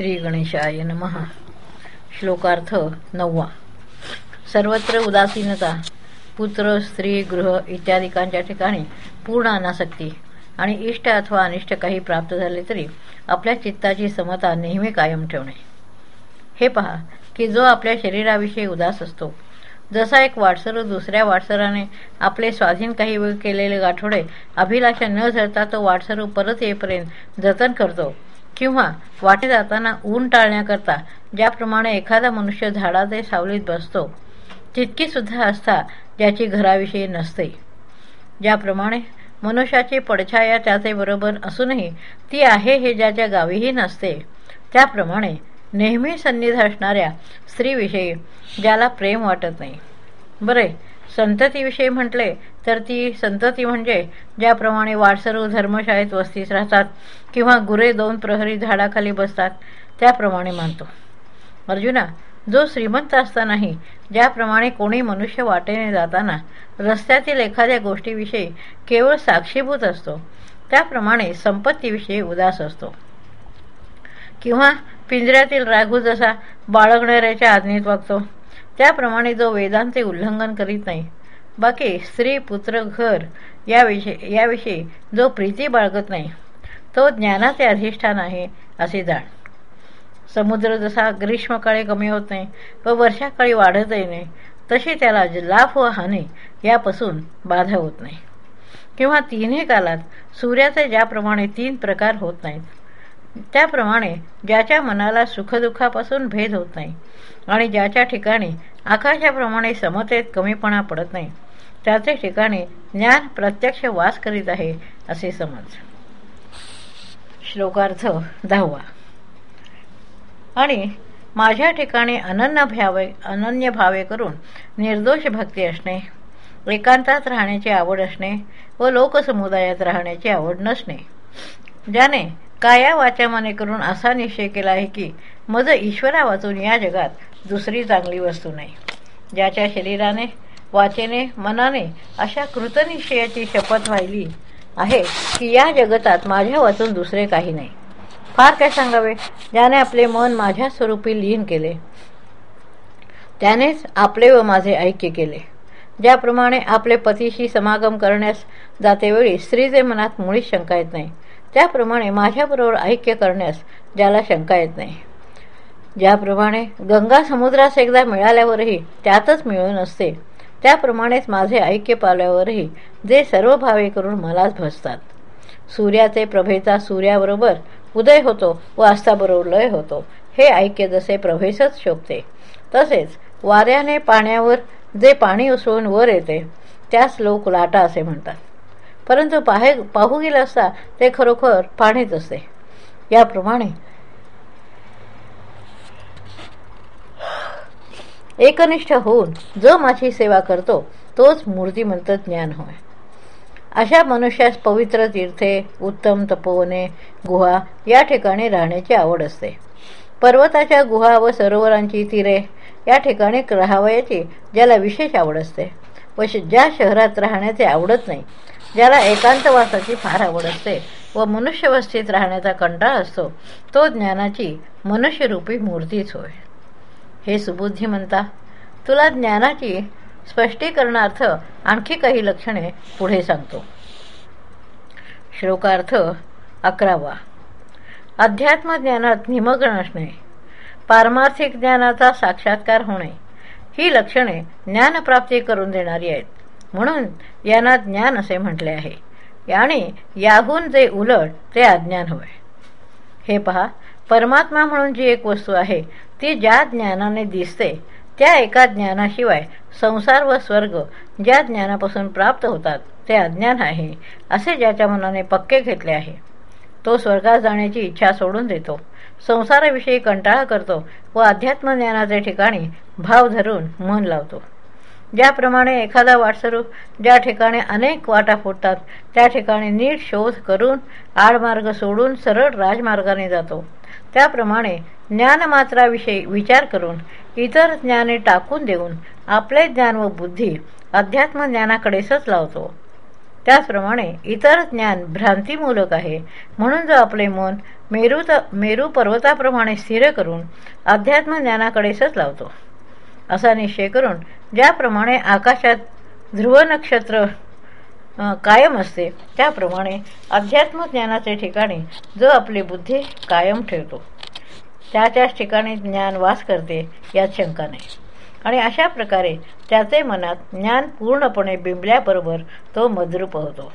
श्री गणेशाय नमः. श्लोकार्थ नववा. सर्वत्र उदासीनता पुत्र स्त्री गृह इत्यादिकांच्या ठिकाणी पूर्ण अनासक्ती आणि इष्ट अथवा अनिष्ट काही प्राप्त झाले तरी आपल्या चित्ताची समता नेहमी कायम ठेवणे. हे पहा की जो आपल्या शरीराविषयी उदास असतो जसा एक वाटसरू दुसऱ्या वाटसराने आपले स्वाधीन काही वेळ केलेले गाठोडे अभिलाषा न धरता तो वाटसरू परत येईपर्यंत जतन करतो किंवा वाटे जाताना ऊन टाळण्याकरता ज्याप्रमाणे एखादा मनुष्य झाडाचे सावलीत बसतो तितकी सुद्धा आस्था ज्याची घराविषयी नसते. ज्याप्रमाणे मनुष्याची पडछाया त्याचे बरोबर असूनही ती आहे हे ज्याच्या गावीही नसते. त्याप्रमाणे नेहमी सन्निध असणाऱ्या स्त्रीविषयी ज्याला प्रेम वाटत नाही. बरे संततीविषयी म्हटले तर ती संतती म्हणजे ज्याप्रमाणे वाटसरू धर्मशाळेत वस्तीत राहतात किंवा गुरे दोन प्रहरी झाडाखाली बसतात त्याप्रमाणे मानतो. अर्जुना जो श्रीमंत असतानाही ज्याप्रमाणे कोणी मनुष्य वाटेने जाताना रस्त्यातील एखाद्या गोष्टीविषयी केवळ साक्षीभूत असतो त्याप्रमाणे संपत्तीविषयी उदास असतो. किंवा पिंजऱ्यातील राघू जसा बाळगणाऱ्याच्या आज्ञेत वागतो त्याप्रमाणे जो वेदांचे उल्लंघन करीत नाही बाकी स्त्री पुत्र घर याविषयी याविषयी जो प्रीती बाळगत नाही तो ज्ञानाचे अधिष्ठान आहे असे जाण. समुद्र जसा ग्रीष्मकाळी कमी होत नाही व वर्षाकाळी वाढतही नाही तशी त्याला लाभ व हानी यापासून बाधा होत नाही. किंवा तिन्ही कालात सूर्याचे ज्याप्रमाणे तीन प्रकार होत नाहीत त्याप्रमाणे ज्याच्या मनाला सुखदुःखापासून भेद होत नाही आणि ज्याच्या ठिकाणी आकाशाप्रमाणे समतेत कमीपणा पडत नाही त्याचे ठिकाणी ज्ञान प्रत्यक्ष वास करीत आहे असे समज. श्लोकार्थ दहावा. आणि माझ्या ठिकाणी अनन्य भावे अनन्य भावे करून निर्दोष भक्ती असणे एकांतात राहण्याची आवड असणे व लोकसमुदायात राहण्याची आवड नसणे ज्याने काया वाचा मने करून असा निश्चय केला आहे की मज ईश्वरा वाचून या जगात दुसरी चांगली वस्तू नाही. ज्याच्या शरीराने वाचेने मनाने अशा कृतनिश्चयाची शपथ वाहिली आहे की या जगतात माझ्या वाचून दुसरे काही नाही. फार काय सांगावे? ज्याने आपले मन माझ्या स्वरूपी लीन केले त्यानेच आपले व माझे ऐक्य केले. ज्याप्रमाणे आपले पतीशी समागम करण्यास जातेवेळी स्त्रीचे मनात मुळीच शंका येत नाही त्याप्रमाणे माझ्याबरोबर ऐक्य करण्यास ज्याला शंका येत नाही. ज्याप्रमाणे गंगा समुद्रास एकदा मिळाल्यावरही त्यातच मिळून असते त्याप्रमाणेच माझे ऐक्य पावल्यावरही जे सर्व भावे करून मलाच भसतात. सूर्याचे प्रभेचा सूर्याबरोबर उदय होतो व अस्ताबरोबर लय होतो हे ऐक्य जसे प्रभेसच शोभते. तसेच वाऱ्याने पाण्यावर जे पाणी उसळून वर येते त्यास लोक लाटा असे म्हणतात. परंतु पाहे पाहू गेला असता ते खरोखर पाणीच असते. याप्रमाणे एकनिष्ठ होऊन जो माझी सेवा करतो तोच मूर्तिमंत ज्ञान होय. अशा मनुष्यास पवित्र तीर्थे उत्तम तपोवने गुहा या ठिकाणी राहण्याची आवड असते. पर्वताच्या गुहा व सरोवरांची तीरे या ठिकाणी राहावयाची ज्याला विशेष आवड असते. व ज्या शहरात राहण्याचे आवडत नाही ज्याला एकांतवासाची फार आवड असते व मनुष्यवस्थेत राहण्याचा कंटाळ असतो तो ज्ञानाची मनुष्यरूपी मूर्तीच होय. हे सुबुद्धी म्हणता तुला ज्ञानाची स्पष्टीकरणार्थ आणखी काही लक्षणे पुढे सांगतो. श्लोकार्थ अकरावा. अध्यात्म ज्ञानात निमग्न असणे पारमार्थिक ज्ञानाचा साक्षात्कार होणे ही लक्षणे ज्ञानप्राप्ती करून देणारी आहेत. म्हणून यांना ज्ञान असे म्हटले आहे. आणि याहून जे उलट ते अज्ञान होय. हे पहा परमात्मा म्हणून जी एक वस्तू आहे ती ज्या ज्ञानाने दिसते त्या एका ज्ञानाशिवाय संसार व स्वर्ग ज्या ज्ञानापासून प्राप्त होतात ते अज्ञान आहे असे ज्याच्या मनाने पक्के घेतले आहे. तो स्वर्गात जाण्याची इच्छा सोडून देतो संसाराविषयी कंटाळा करतो व अध्यात्मज्ञानाच्या ठिकाणी भाव धरून मन लावतो. ज्याप्रमाणे एखादा वाटसरू ज्या ठिकाणी अनेक वाटा फुटतात त्या ठिकाणी नीट शोध करून आडमार्ग सोडून सरळ राजमार्गाने जातो. त्याप्रमाणे ज्ञानमात्राविषयी विचार करून इतर ज्ञाने टाकून देऊन आपले ज्ञान व बुद्धी अध्यात्म ज्ञानाकडेच लावतो. त्याचप्रमाणे इतर ज्ञान भ्रांतीमूलक आहे म्हणून जो आपले मन मेरू मेरू पर्वताप्रमाणे स्थिर करून अध्यात्म ज्ञानाकडेच लावतो. असा निश्चय करून ज्याप्रमाणे आकाशात ध्रुव नक्षत्र कायम असते त्याप्रमाणे अध्यात्म ज्ञानाचे ठिकाणी जो आपली बुद्धी कायम ठेवतो. त्याच्याच ठिकाणी ज्ञान वास करते यात शंका नाही. आणि अशा प्रकारे त्याचे मनात ज्ञान पूर्णपणे बिंबल्याबरोबर तो मद्रूप होतो.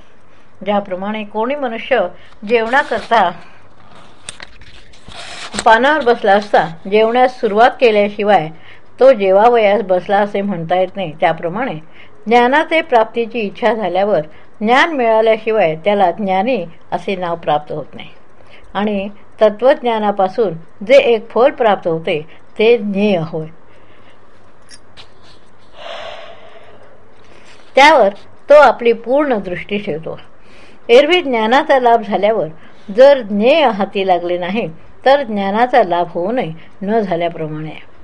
ज्याप्रमाणे कोणी मनुष्य जेवणाकरता पानावर बसला असता जेवण्यास सुरुवात केल्याशिवाय तो जेवावयास बसला असे म्हणता येत नाही त्याप्रमाणे ज्ञानाचे प्राप्तीची इच्छा झाल्यावर ज्ञान मिळाल्याशिवाय त्याला ज्ञानी असे नाव प्राप्त होत नाही. आणि तत्वज्ञानापासून जे एक फळ प्राप्त होते ते ज्ञेय होय. त्यावर तो आपली पूर्ण दृष्टी ठेवतो. एरवी ज्ञानाचा लाभ झाल्यावर जर ज्ञेय हाती लागले नाही तर ज्ञानाचा लाभ होऊ नये न झाल्याप्रमाणे.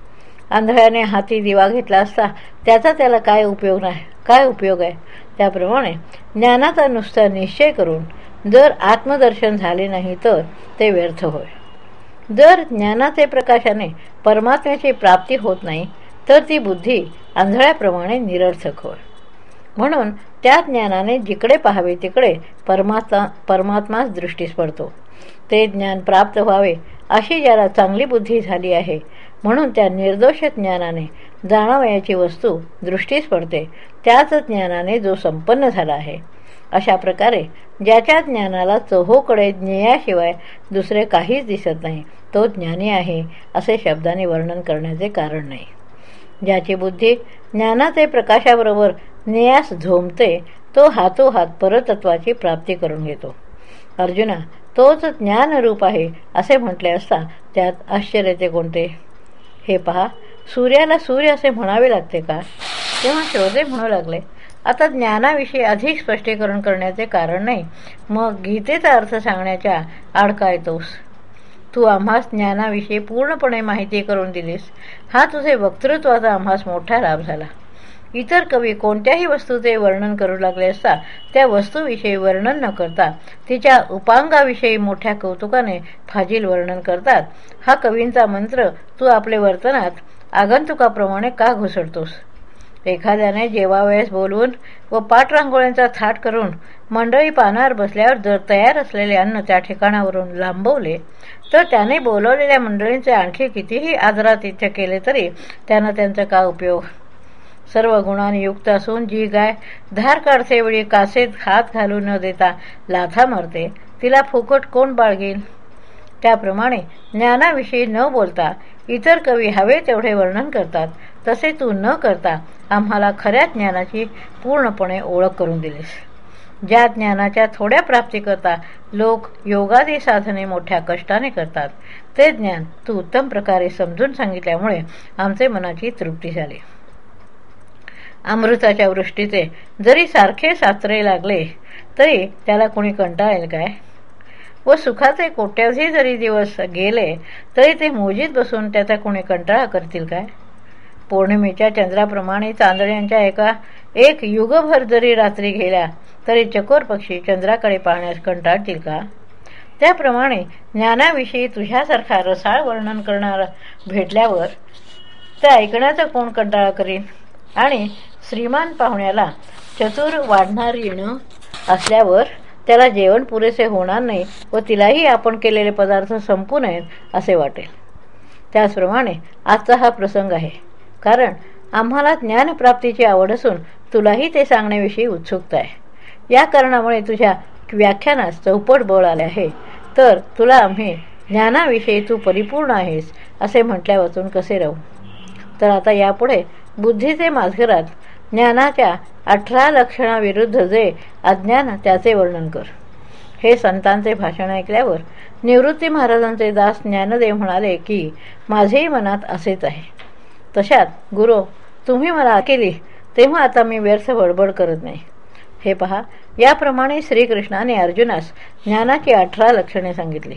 आंधळ्याने हाती दिवा घेतला असता त्याचा त्याला काय उपयोग नाही. काय उपयोग आहे? त्याप्रमाणे ज्ञानाचा नुसता निश्चय करून जर आत्मदर्शन झाले नाही तर ते व्यर्थ होय. जर ज्ञानाचे प्रकाशाने परमात्म्याची प्राप्ती होत नाही तर ती बुद्धी आंधळ्याप्रमाणे निरर्थक होय. म्हणून त्या ज्ञानाने जिकडे पाहावे तिकडे परमात्मा परमात्माच दृष्टीस पडतो. ते ज्ञान प्राप्त व्हावे अशी ज्याला चांगली बुद्धी झाली आहे म्हणून त्या निर्दोष ज्ञानाने जाणावयाची वस्तू दृष्टीस पडते. त्याच ज्ञानाने जो संपन्न झाला आहे. अशा प्रकारे ज्याच्या ज्ञानाला चहोकडे ज्ञेयाशिवाय दुसरे काहीच दिसत नाही तो ज्ञानी आहे असे शब्दाने वर्णन करण्याचे कारण नाही. ज्याची बुद्धी ज्ञानाचे प्रकाशाबरोबर ज्ञेयास झोंबते तो हातोहात परतत्वाची प्राप्ती करून घेतो. अर्जुना तोच ज्ञानरूप आहे असे म्हटले असता त्यात आश्चर्याचे कोणते? हे पहा सूर्याला सूर्य असे म्हणावे लागते का? तेव्हा श्रोते म्हणू लागले आता ज्ञानाविषयी अधिक स्पष्टीकरण करण्याचे कारण नाही. मग गीतेचा अर्थ सांगण्याच्या आडका येतोस तू आम्हास ज्ञानाविषयी पूर्णपणे माहिती करून दिलीस. हा तुझे वक्तृत्वाचा आम्हास मोठा लाभ झाला. इतर कवी कोणत्याही वस्तूचे वर्णन करू लागले असता त्या वस्तूविषयी वर्णन न करता तिच्या उपांगाविषयी मोठ्या कौतुकाने फाजील वर्णन करतात. हा कवींचा मंत्र तू आपले वर्तनात आगंतुकाप्रमाणे का घुसडतोस? एखाद्याने जेवावयास बोलवून व पाठरांगोळ्यांचा थाट करून मंडळी पानावर बसल्यावर जर तयार असलेले अन्न त्या ठिकाणावरून लांबवले तर त्याने बोलवलेल्या मंडळींचे आणखी कितीही आदरातिथ्य केले तरी त्यांना त्यांचा का उपयोग सर्व गुणांनी युक्त असून जी गाय धार काढते वेळी कासेत हात घालू न देता लाथा मारते तिला फुकट कोण बाळगेल? त्याप्रमाणे ज्ञानाविषयी न बोलता इतर कवी हवे तेवढे वर्णन करतात. तसे तू न करता आम्हाला खऱ्या ज्ञानाची पूर्णपणे ओळख करून दिलीस. ज्या ज्ञानाच्या थोड्या प्राप्तीकरता लोक योगादी साधने मोठ्या कष्टाने करतात ते ज्ञान तू उत्तम प्रकारे समजून सांगितल्यामुळे आमचे मनाची तृप्ती झाली. अमृताच्या वृष्टीचे. जरी सारखे साचरे लागले तरी त्याला कोणी कंटाळेल काय? व सुखाचे कोट्यावधी जरी दिवस गेले तरी ते मोजीत बसून त्याचा कोणी कंटाळा करतील काय? पौर्णिमेच्या चंद्राप्रमाणे चांदण्यांच्या एका एक युगभर जरी रात्री गेल्या तरी चकोर पक्षी चंद्राकडे पाहण्यास कंटाळतील का? त्याप्रमाणे ज्ञानाविषयी तुझ्यासारखा रसाळ वर्णन करणारा भेटल्यावर ते ऐकण्याचा कोण कंटाळा करीन? आणि श्रीमान पाहुण्याला चतुर वाढणार येणं असल्यावर त्याला जेवण पुरेसे होणार नाही व तिलाही आपण केलेले पदार्थ संपू नयेत असे वाटेल. त्याचप्रमाणे आजचा हा प्रसंग आहे. कारण आम्हाला ज्ञानप्राप्तीची आवड असून तुलाही ते सांगण्याविषयी उत्सुकता आहे. या कारणामुळे तुझ्या व्याख्यानास चौपट बळ आले आहे. तर तुला आम्ही ज्ञानाविषयी तू परिपूर्ण आहेस असे म्हटल्यापासून कसे राहू? तर आता यापुढे बुद्धीचे माजघरात ज्ञानाच्या अठरा लक्षणाविरुद्ध जे अज्ञान त्याचे वर्णन कर. हे संतांचे भाषण ऐकल्यावर निवृत्ती महाराजांचे दास ज्ञानदेव म्हणाले की माझेही मनात असेच आहे. तशात गुरु तुम्ही मला केली तेव्हा आता मी व्यर्थ बडबड करत नाही. हे पहा याप्रमाणे श्रीकृष्णाने अर्जुनास ज्ञानाची अठरा लक्षणे सांगितली.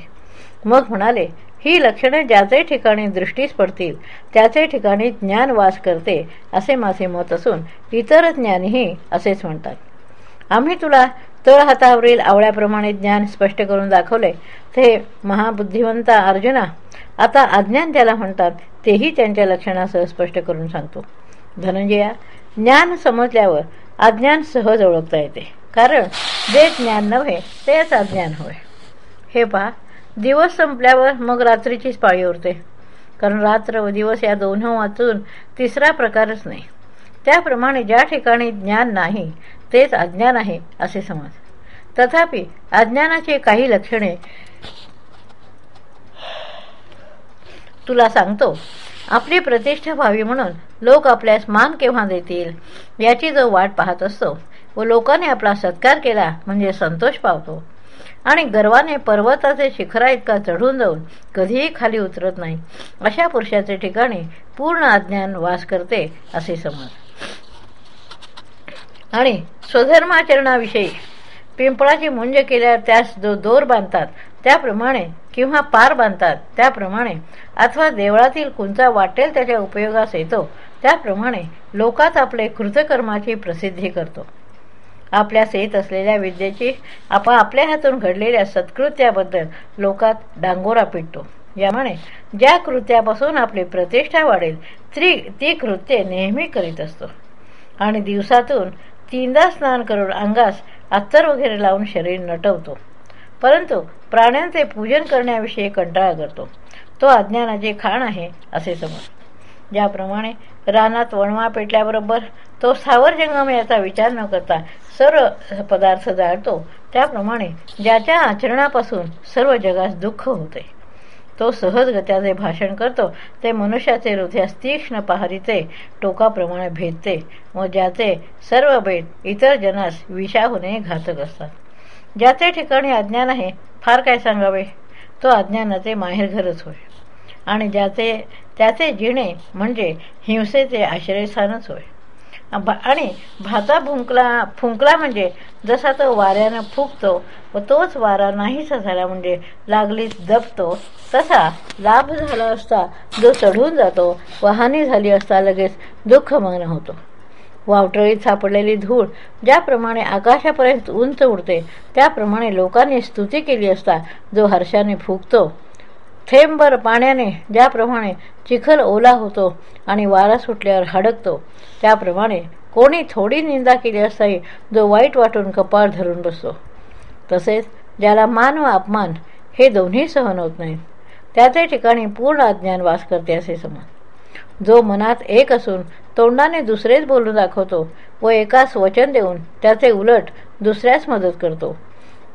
मग म्हणाले ही लक्षणे ज्याचे ठिकाणी दृष्टीस पडतील त्याचे ठिकाणी ज्ञान वास करते असे माझे मत असून इतर ज्ञानही असेच म्हणतात. आम्ही तुला तळहातावरील आवळ्याप्रमाणे ज्ञान स्पष्ट करून दाखवले ते महाबुद्धिवंता अर्जुना आता अज्ञान ज्याला म्हणतात तेही त्यांच्या लक्षणासह स्पष्ट करून सांगतो. धनंजया ज्ञान समजल्यावर अज्ञान सहज ओळखता येते कारण जे ज्ञान नव्हे तेच अज्ञान होय. हे पहा दिवस संपल्यावर मग रात्रीचीच पाळी उरते. कारण रात्र व दिवस या दोन्ही वाचून तिसरा प्रकारच नाही. त्याप्रमाणे ज्या ठिकाणी ज्ञान नाही तेच अज्ञान आहे असे समज. तथापि अज्ञानाची काही लक्षणे तुला सांगतो. आपली प्रतिष्ठा व्हावी म्हणून लोक आपल्यास मान केव्हा देतील याची जो वाट पाहत असतो व लोकांनी आपला सत्कार केला म्हणजे संतोष पावतो. आणि गर्वाने पर्वताचे शिखरा इतका चढून जाऊन कधीही खाली उतरत नाही. अशा पुरुषाचे ठिकाणी पूर्ण अज्ञान वास करते असे समज. आणि स्वधर्माचरणाविषयी पिंपळाची मुंज केल्यावर त्यास जो दोर बांधतात त्याप्रमाणे किंवा पार बांधतात त्याप्रमाणे अथवा देवळातील कुंचा वाटेल त्याच्या उपयोगास येतो त्याप्रमाणे लोकात आपले कृतकर्माची प्रसिद्धी करतो. आपल्यास येत असलेल्या विद्येची आपण आपल्या हातून घडलेल्या सत्कृत्याबद्दल लोकात डांगोरा पिटतो. यामुळे ज्या कृत्यापासून आपली प्रतिष्ठा वाढेल ती ती कृत्ये नेहमी करीत असतो. आणि दिवसातून तीनदा स्नान करून अंगास अत्तर वगैरे लावून शरीर नटवतो. परंतु प्राण्यांचे पूजन करण्याविषयी कंटाळा करतो. तो अज्ञानाचे खाण आहे असे समज ज्याप्रमाणे रानात वणवा पेटल्याबरोबर तो सावर जंगम याचा विचार न करता सर्व पदार्थ जाळतो. त्याप्रमाणे ज्याच्या आचरणापासून सर्व जगास दुःख होते. तो सहजगत्याचे भाषण करतो. ते मनुष्याचे हृदयास तीक्ष्ण पहारीचे टोकाप्रमाणे भेदते व ज्याचे सर्व भेद इतर जनास विषाहूने घातक असतात. ज्याचे ठिकाणी अज्ञान आहे फार काय सांगावे? तो अज्ञानाचे माहेरघरच होय. आणि ज्याचे त्याचे जिणे म्हणजे हिंसेचे आश्रयस्थानच होय. आणि भाता फुंकला फुंकला म्हणजे जसा तो वाऱ्यानं फुंकतो व तोच वारा नाहीसा झाला म्हणजे लागलीच दबतो तसा लाभ झाला असता जो चढून जातो व हानी झाली असता लगेच दुःखमग्न होतो. वावटळीत सापडलेली धूळ ज्याप्रमाणे आकाशापर्यंत उंच उडते त्याप्रमाणे लोकांनी स्तुती केली असता जो हर्षाने फुगतो थेंबर पाण्याने ज्याप्रमाणे चिखल ओला होतो आणि वारा सुटल्यावर हडकतो त्याप्रमाणे कोणी थोडी निंदा केली असताही जो वाईट वाटून कपाळ धरून बसतो. तसेच ज्याला मान व अपमान हे दोन्ही सहन होत नाहीत त्या त्या ठिकाणी पूर्ण अज्ञान वास करते असे समज. जो मनात एक असून तोंडाने दुसरेच बोलून दाखवतो व एकास वचन देऊन त्याचे उलट दुसऱ्यास मदत करतो.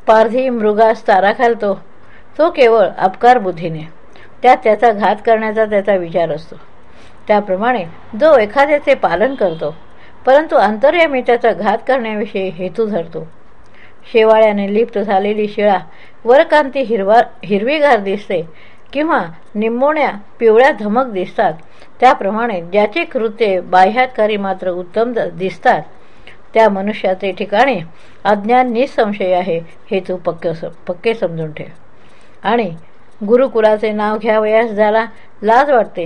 पारधी मृगास तारा घालतो तो केवळ अपकार बुद्धीने. त्यात त्याचा घात करण्याचा त्याचा विचार असतो. त्याप्रमाणे जो एखाद्याचे पालन करतो परंतु अंतर्यामी त्याचा घात करण्याविषयी हेतू धरतो. शेवाळ्याने लिप्त झालेली शिळा वरकांती हिरवा हिरवीगार दिसते किंवा निंबोण्या पिवळ्या धमक दिसतात. त्याप्रमाणे ज्याचे कृत्ये बाह्यातकारी मात्र उत्तम दिसतात त्या मनुष्याचे ठिकाणी अज्ञान निसंशय आहे हे तू पक्के पक्के समजून ठेव. आणि गुरुकुलाचे नाव घ्यावयास झाला लाज वाटते.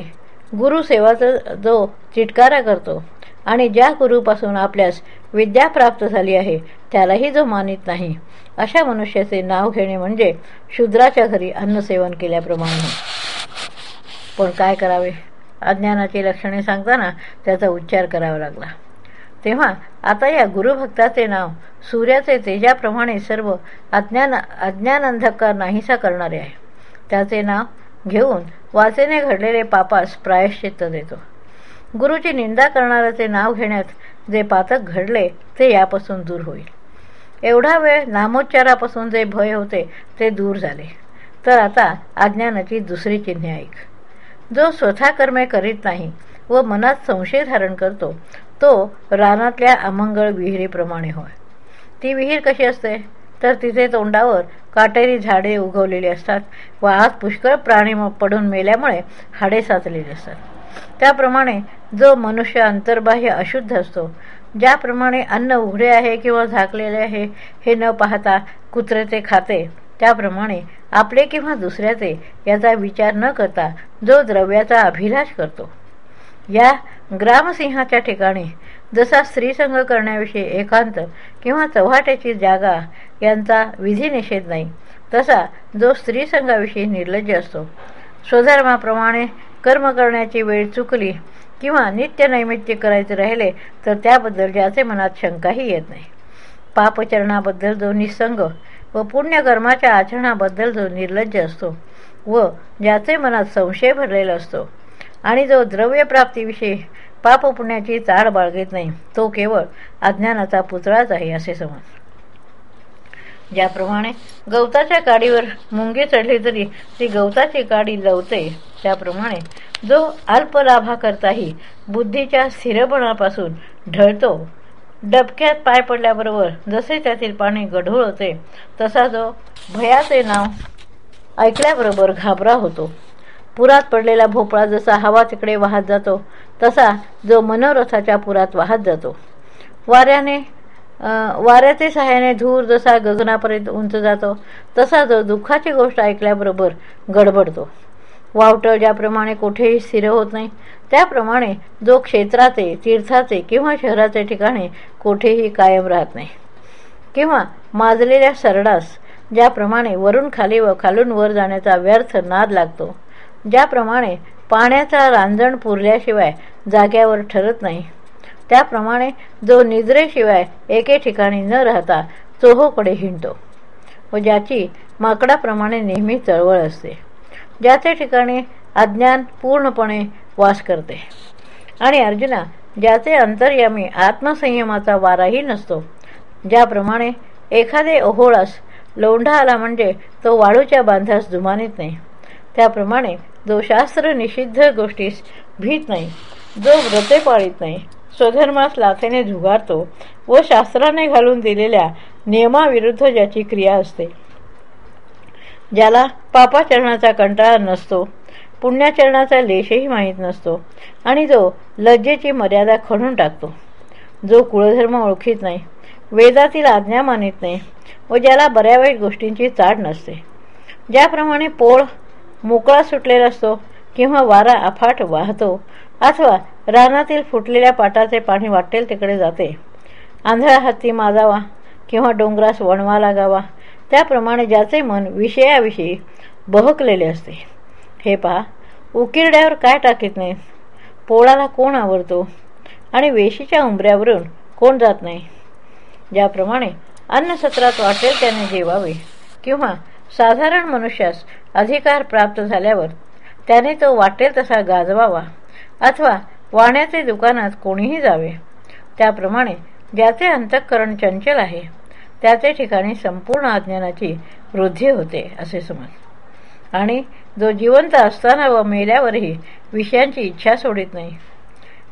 गुरुसेवाचा जो चिटकारा करतो आणि ज्या गुरुपासून आपल्यास विद्या प्राप्त झाली आहे त्यालाही जो मानित नाही अशा मनुष्याचे नाव घेणे म्हणजे शूद्राच्या घरी अन्नसेवन केल्याप्रमाणे. पण काय करावे? अज्ञानाची लक्षणे सांगताना त्याचा उच्चार करावा लागला. तेव्हा आता या गुरुभक्ताचे नाव सूर्याचे तेजाप्रमाणे सर्व अज्ञान अज्ञान अंधकार नाहीसा करणारे आहे. त्याचे नाव घेऊन वाचेने घडलेले पापास प्रायश्चित्त देतो. गुरुची निंदा करणाऱ्याचे नाव घेण्यात जे पातक घडले ते यापासून दूर होईल. एवढा वेळ नामोच्चारापासून जे भय होते ते दूर झाले. तर आता अज्ञानाची दुसरी चिन्हे ऐक. जो स्वतः कर्मे करीत नाही व मनात संशय धारण करतो तो रानातल्या अमंगळ विहिरीप्रमाणे होय. ती विहीर कशी असते? तर तिथे तोंडावर काटेरी झाडे उगवलेली असतात व आत पुष्कळ प्राणी पडून मेल्यामुळे हाडे साचलेली असतात. त्याप्रमाणे जो मनुष्य अंतर्बाह्य अशुद्ध असतो ज्याप्रमाणे अन्न उघडे आहे किंवा झाकलेले आहे हे न पाहता कुत्रे ते खाते त्याप्रमाणे आपले किंवा दुसऱ्याचे याचा विचार न करता जो द्रव्याचा अभिलाष करतो या ग्रामसिंहाच्या ठिकाणी जसा स्त्रीसंग करण्याविषयी एकांत किंवा चव्हाट्याची जागा यांचा विधी निषेध नाही तसा जो स्त्रीसंघाविषयी निर्लज्ज असतो. स्वधर्माप्रमाणे कर्म करण्याची वेळ चुकली किंवा नित्यनैमित्य करायचे राहिले तर त्याबद्दल ज्याचे मनात शंकाही येत नाही. पापचरणाबद्दल जो निसंग व पुण्यकर्माच्या आचरणाबद्दल जो निर्लज्ज असतो व ज्याचे मनात संशय भरलेला असतो आणि जो द्रव्यप्राप्तीविषयी पापपुण्याची चाळ बाळगीत नाही तो केवळ अज्ञानाचा पुतळाच आहे असे समज. ज्याप्रमाणे गवताच्या काडीवर मुंगी चढली तरी ती गवताची काडी लवते. त्याप्रमाणे जो अल्पलाभाकरताही बुद्धीच्या स्थिरपणापासून ढळतो डबक्यात पाय पडल्याबरोबर जसे त्यातील पाणी गढूळ होते तसा जो भयाचे नाव ऐकल्याबरोबर घाबरा होतो. पुरात पडलेला भोपळा जसा हवा तिकडे वाहत जातो तसा जो मनोरथाच्या पुरात वाहत जातो. वाऱ्याने वाऱ्याचे सहाय्याने धूर जसा गगनापर्यंत उंच जातो तसा जो दुःखाची गोष्ट ऐकल्याबरोबर गडबडतो. वावटळ ज्याप्रमाणे कुठेही स्थिर होत नाही त्याप्रमाणे जो क्षेत्राचे तीर्थाचे किंवा शहराचे ठिकाणी कुठेही कायम राहत नाही. किंवा माजलेल्या सरडास ज्याप्रमाणे वरून खाली व खालून वर जाण्याचा व्यर्थ नाद लागतो ज्याप्रमाणे पाण्याचा रांजण पुरल्याशिवाय जाग्यावर ठरत नाही त्याप्रमाणे जो निद्रेशिवाय एके ठिकाणी न राहता चोहोकडे हिंडतो व ज्याची माकडाप्रमाणे नेहमी चळवळ असते ज्याच्या ठिकाणी अज्ञान पूर्णपणे वास करते. आणि अर्जुना ज्याचे अंतर्यामी आत्मसंयमाचा वाराही नसतो ज्याप्रमाणे एखादे ओहोळास लोंढा आला म्हणजे तो वाळूच्या बांधास जुमानीत नाही त्याप्रमाणे जो शास्त्र निषिद्ध गोष्टीस भीत नाही जो व्रते पाळीत नाही स्वधर्मास लाथेने झुगारतो व शास्त्राने घालून दिलेल्या नियमाविरुद्ध ज्याची क्रिया असते. ज्याला पापाचरणाचा कंटाळा नसतो पुण्याचरणाचा लेशही माहीत नसतो आणि जो लज्जेची मर्यादा खणून टाकतो जो कुळधर्म ओळखीत नाही वेदातील आज्ञा मानित नाही व ज्याला बऱ्या वाईट गोष्टींची चाड नसते. ज्याप्रमाणे पोळ मोकळा सुटलेला असतो किंवा वारा अफाट वाहतो अथवा रानातील फुटलेल्या पाटाचे पाणी वाटेल तिकडे जाते. आंधळा हत्ती माजावा किंवा डोंगरास वणवा लागावा. त्याप्रमाणे ज्याचे मन विषयाविषयी बहकलेले असते. हे पहा उकिरड्यावर काय टाकीत नाहीत पोळाला कोण आवडतो आणि वेशीच्या उंबऱ्यावरून कोण जात नाही? ज्याप्रमाणे अन्नसत्रात वाटेल त्याने जेवावे किंवा साधारण मनुष्यास अधिकार प्राप्त झाल्यावर त्याने तो वाटेल तसा गाजवावा अथवा वाण्याचे दुकानात कोणीही जावे. त्याप्रमाणे ज्याचे अंतःकरण चंचल आहे त्याचे ठिकाणी संपूर्ण अज्ञानाची वृद्धी होते असे समज. आणि जो जिवंत असताना व मेल्यावरही विषयांची इच्छा सोडित नाही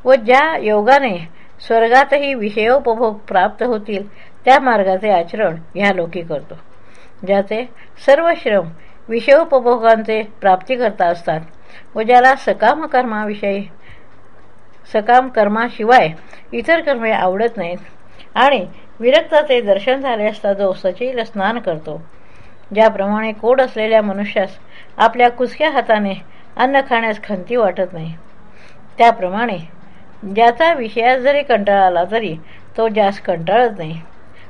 व ज्या योगाने स्वर्गातही विषयोपभोग प्राप्त होतील त्या मार्गाचे आचरण ह्या लोकी करतो. ज्याचे सर्व श्रम विषयोपभोगांचे प्राप्तीकरता असतात व ज्याला सकाम कर्माविषयी सकाम कर्माशिवाय इतर कर्मे आवडत नाहीत. आणि विरक्ताचे दर्शन झाले असता जो सचील स्नान करतो ज्याप्रमाणे कोड असलेल्या मनुष्यास आपल्या कुसक्या हाताने अन्न खाण्यास खंती वाटत नाही. त्याप्रमाणे ज्याचा विषयास जरी कंटाळा आला तरी तो जास्त कंटाळत नाही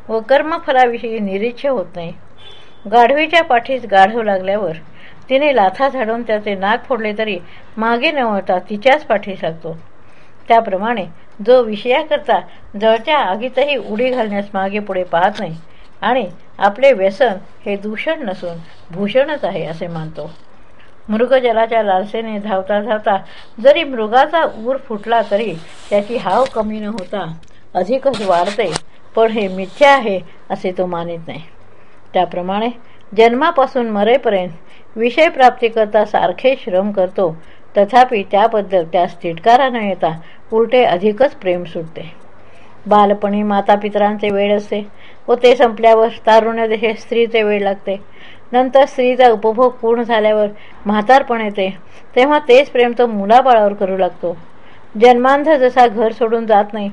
व कर्मफलाविषयी निरीच्छ होत नाही. गाढवीच्या पाठीस गाढव लागल्यावर तिने लाथा झाडून त्याचे नाक फोडले तरी मागे न वळता तिच्याच पाठीस लागतो. त्याप्रमाणे जो विषयाकरता जळच्या आगीतही उडी घालण्यास मागे पुढे पाहत नाही आणि आपले व्यसन हे दूषण नसून भूषणच आहे असे मानतो. मृगजलाच्या लालसेने धावता धावता जरी मृगाचा ऊर फुटला तरी त्याची हाव कमी न होता अधिकच वाढते पण हे मिथ्या आहे असे तो मानित नाही. त्याप्रमाणे जन्मापासून मरेपर्यंत विषयप्राप्तीकरता सारखे श्रम करतो. तथापि त्याबद्दल त्यास तिटकारा न येता उलटे अधिकच प्रेम सुटते. बालपणी मातापितरांचे वेळ असते व ते संपल्यावर तारुण्य देशे स्त्रीचे वेळ लागते. नंतर स्त्रीचा उपभोग पूर्ण झाल्यावर म्हातारपण येते. तेव्हा तेच प्रेम तो मुलाबाळावर करू लागतो. जन्मांध जसा घर सोडून जात नाही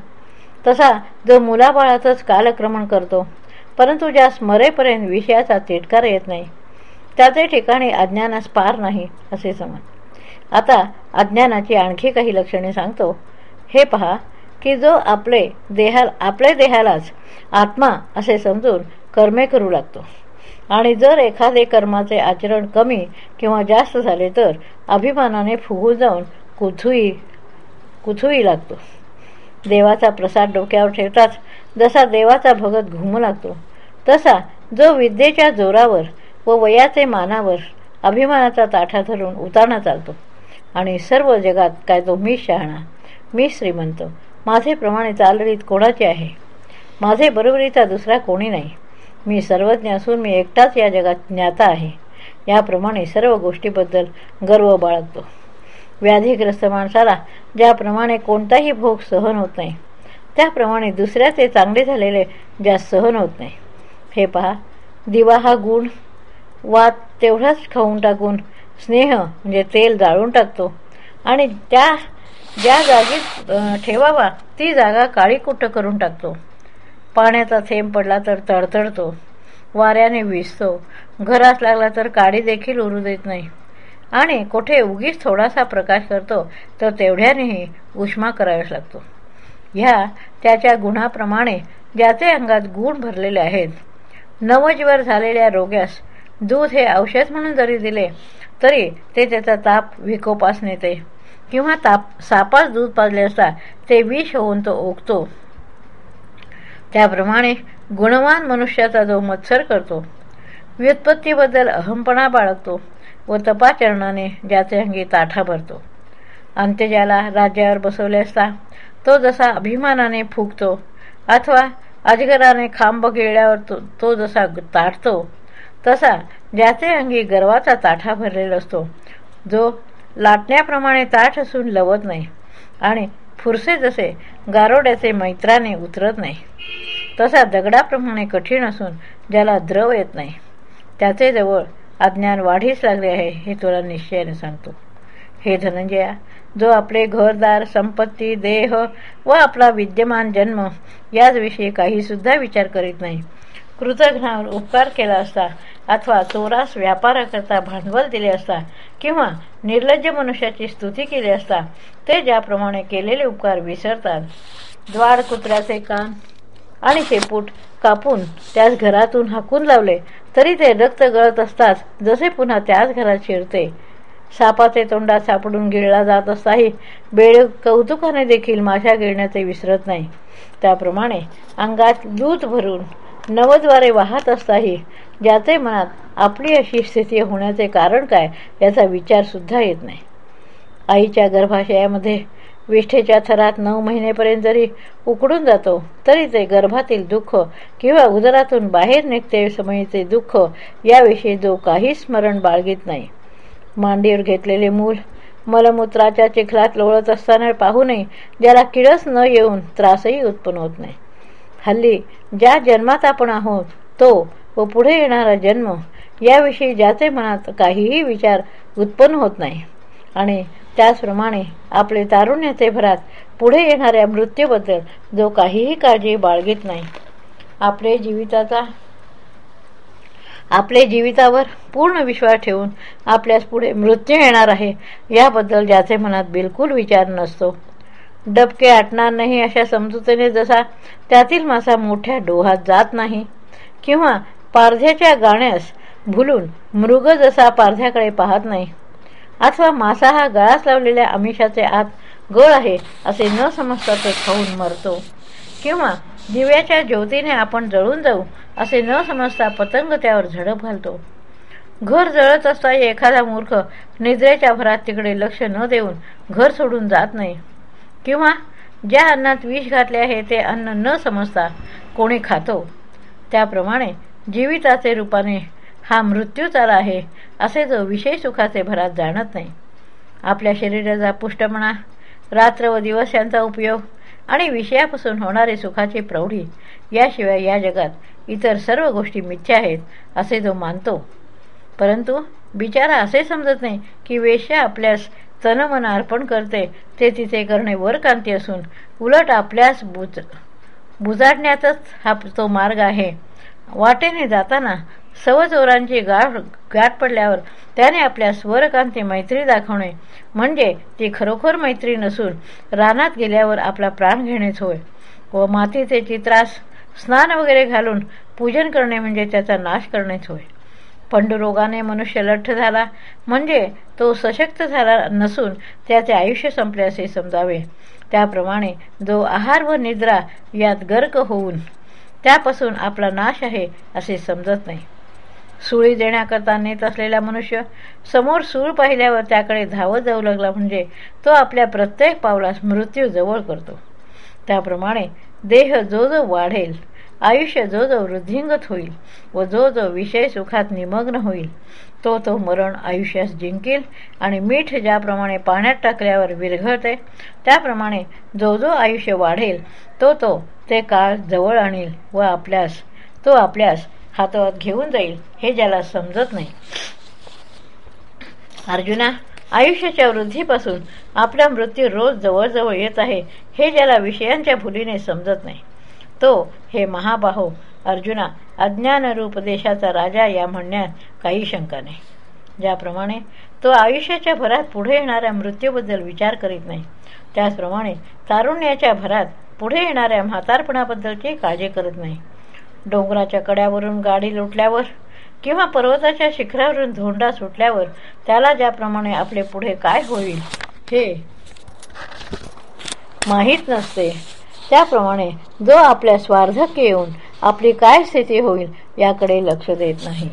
तसा जो मुलाबाळातच कालक्रमण करतो. परंतु ज्या स्मरेपर्यंत विषयाचा तिटकार येत नाही त्याचे ठिकाणी अज्ञानास पार नाही असे समज. आता अज्ञानाची आणखी काही लक्षणे सांगतो. हे पहा की जो आपले देहा आपल्या देहालाच आत्मा असे समजून कर्मे करू लागतो. आणि जर एखादे कर्माचे आचरण कमी किंवा जास्त झाले तर अभिमानाने फुगू जाऊन कुथुई कुथुई लागतो. देवाचा प्रसाद डोक्यावर ठेवताच जसा देवाचा भगत घुमू लागतो तसा जो विद्येच्या जोरावर व वयाचे मानावर अभिमानाचा ताठा धरून उताना चालतो. आणि सर्व जगात काय तो मी शहाणा मी श्रीमंत माझे प्रमाणे चालरीत कोणाचे आहे? माझे बरोबरीचा दुसरा कोणी नाही. मी सर्वज्ञ असून मी एकटाच या जगात ज्ञाता आहे. याप्रमाणे सर्व गोष्टीबद्दल गर्व बाळगतो. व्याधीग्रस्त माणसाला ज्याप्रमाणे कोणताही भोग सहन होत नाही त्याप्रमाणे दुसऱ्याचे चांगले झालेले ज्या सहन होत नाही. हे पहा. दिवा हा गुण वात तेवढाच खाऊन टाकून स्नेह म्हणजे तेल जाळून टाकतो. आणि त्या ज्या जागी ठेवावा ती जागा काळीकुट्ट करून टाकतो? पाण्याचा थेंब पडला तर तडतडतो. वाऱ्याने विजतो घरास लागला तर काडी देखील उरू देत नाही. आणि कुठे उगीच थोडासा प्रकाश करतो तर तेवढ्यानेही उष्मा करावाच लागतो. ह्या त्याच्या गुणाप्रमाणे ज्याचे अंगात गुण भरलेले आहेत नवजीवर झालेल्या रोग्यास दूध हे औषध म्हणून जरी दिले तरी ते त्याचा ताप विकोपास नेते. किंवा ताप सापास दूध पाजले असता ते विष होऊन तो ओकतो. त्याप्रमाणे गुणवान मनुष्याचा जो मत्सर करतो व्युत्पत्तीबद्दल अहमपणा बाळगतो व तपाचरणाने ज्याचे अंगी ताठा भरतो. अंत्यजाला राज्यावर बसवले असता तो जसा अभिमानाने फुगतो अथवा अजगराने खांब गिळल्यावर तो, तो जसा ताठतो तसा ज्याचे अंगी गर्वाचा ताठा भरलेला असतो. जो लाटण्याप्रमाणे ताठ असून लवत नाही आणि फुरसे जसे गारोड्याचे मैत्राने उतरत नाही तसा दगडाप्रमाणे कठीण असून ज्याला द्रव येत नाही त्याचे जवळ अज्ञान वाढीस लागले आहे हे तुला निश्चयाने सांगतो. हे धनंजया जो आपले घरदार संपत्ती देह व आपला विद्यमान जन्म याचविषयी काहीसुद्धा विचार करीत नाही. कृतघ्नावर उपकार केला असता अथवा चोरास व्यापाराकरता भांडवल दिले असता किंवा निर्लज्ज मनुष्याची स्तुती केली असता ते ज्याप्रमाणे केलेले उपकार विसरतात. द्वाड कुत्र्याचे कान आणि शेपूट कापून त्याच घरातून हाकून लावले तरी ते रक्त गळत असताच जसे पुन्हा त्याच घरात शिरते सापाचे तोंडात सापडून गिळला जात असताही बेळ कौतुकाने देखील माशा गिळण्याचे विसरत नाही. त्याप्रमाणे अंगात दूध भरून नवद्वारे वाहत असताही ज्याचे मनात आपली अशी स्थिती होण्याचे कारण काय याचा विचारसुद्धा येत नाही. आईच्या गर्भाशयामध्ये विष्ठेच्या थरात नऊ महिनेपर्यंत जरी उकडून जातो तरी ते गर्भातील दुःख किंवा उदरातून बाहेर निघते समयीचे दुःख याविषयी जो काही स्मरण बाळगीत नाही. मांडीवर घेतलेले मूल. मलमूत्राच्या चिखलात लोळत असताना पाहूनही ज्याला किळस न येऊन त्रासही उत्पन्न होत नाही. हल्ली ज्या जन्मात आपण आहोत तो व पुढे येणारा जन्म याविषयी ज्याचे मनात काहीही विचार उत्पन्न होत नाही. आणि त्याचप्रमाणे आपले तारुण्याचे भरात पुढे येणाऱ्या मृत्यूबद्दल जो काहीही काळजी बाळगीत नाही. आपले जीविताचा आपले जीवितावर पूर्ण विश्वास ठेवून आपल्यास पुढे मृत्यू येणार आहे याबद्दल ज्याचे मनात बिलकुल विचार नसतो. डबके आटणार नाही अशा समजुतेने जसा त्यातील मासा मोठ्या डोहात जात नाही किंवा पारध्याच्या गाण्यास भुलून मृग जसा पारध्याकडे पाहत नाही अथवा मासा हा गळास लावलेल्या आमिषाचे आत गळ आहे असे न समजता ते खाऊन मरतो किंवा दिव्याच्या ज्योतीने आपण जळून जाऊ असे न समजता पतंग त्यावर झडप घालतो. घर जळत असता एखादा मूर्ख निद्रेच्या भरात तिकडे लक्ष न देऊन घर सोडून जात नाही. किंवा ज्या अन्नात विष घातले आहे ते अन्न न समजता कोणी खातो. त्याप्रमाणे जीविताचे रूपाने हा मृत्यूच आला आहे असे जो विषय सुखाचे भरात जाणत नाही. आपल्या शरीराचा पुष्टपणा रात्र व दिवस यांचा उपयोग आणि विषयापासून होणारे सुखाची प्रौढी याशिवाय या जगात इतर सर्व गोष्टी मिथ्या आहेत असे तो मानतो. परंतु बिचारा असे समजत नाही की वेश्या आपल्यास तनमन अर्पण करते ते तिथे करणे वरकांती असून उलट आपल्यास बुज बुजाडण्याचाच हा तो मार्ग आहे. वाटेने जाताना सवचोरांची गाठ गाठ पडल्यावर त्याने आपल्या स्वरकांती मैत्री दाखवणे. म्हणजे ती खरोखर मैत्री नसून रानात गेल्यावर आपला प्राण घेणेच होय. व मातीचे चित्रास स्नान वगैरे घालून पूजन करणे म्हणजे त्याचा नाश करणेच होय. पंडुरोगाने मनुष्य लठ्ठ झाला. म्हणजे तो सशक्त झाला नसून त्याचे आयुष्य संपले असे समजावे. त्याप्रमाणे जो आहार व निद्रा यात गर्क होऊन त्यापासून आपला नाश आहे असे समजत नाही. सुळी देण्याकरता नेत असलेला मनुष्य समोर सूळ पाहिल्यावर त्याकडे धावत जाऊ लागला म्हणजे तो आपल्या प्रत्येक पावलास मृत्यू जवळ करतो. त्याप्रमाणे देह जो जो वाढेल आयुष्य जो जो वृद्धिंगत होईल व जो जो विषय सुखात निमग्न होईल तो तो मरण आयुष्यास जिंकेल आणि मीठ ज्याप्रमाणे पाण्यात टाकल्यावर विरघळते त्याप्रमाणे जो जो आयुष्य वाढेल तो तो ते काळ जवळ आणील व आपल्यास तो आपल्यास हातात घेऊन जाईल हे ज्याला समजत नाही. अर्जुना आयुष्याच्या वृद्धीपासून आपला मृत्यू रोज जवळजवळ येत आहे हे ज्याला विषयांच्या भुलीने समजत नाही. तो हे महाबाहो अर्जुना अज्ञानरूप देशाचा राजा या म्हणण्यात काही शंका नाही. ज्याप्रमाणे तो आयुष्याच्या भरात पुढे येणाऱ्या मृत्यूबद्दल विचार करीत नाही. त्याचप्रमाणे तारुण्याच्या भरात पुढे येणाऱ्या म्हातारपणाबद्दलची काळजी करत नाही. डोंगराच्या कड्यावरून गाडी लुटल्यावर किंवा पर्वताच्या शिखरावरून धोंडा सुटल्यावर त्याला ज्याप्रमाणे आपले पुढे काय होईल हे माहीत नसते. त्याप्रमाणे जो आपल्या स्वार्धक्य येऊन आपली काय स्थिती होईल याकडे लक्ष देत नाही.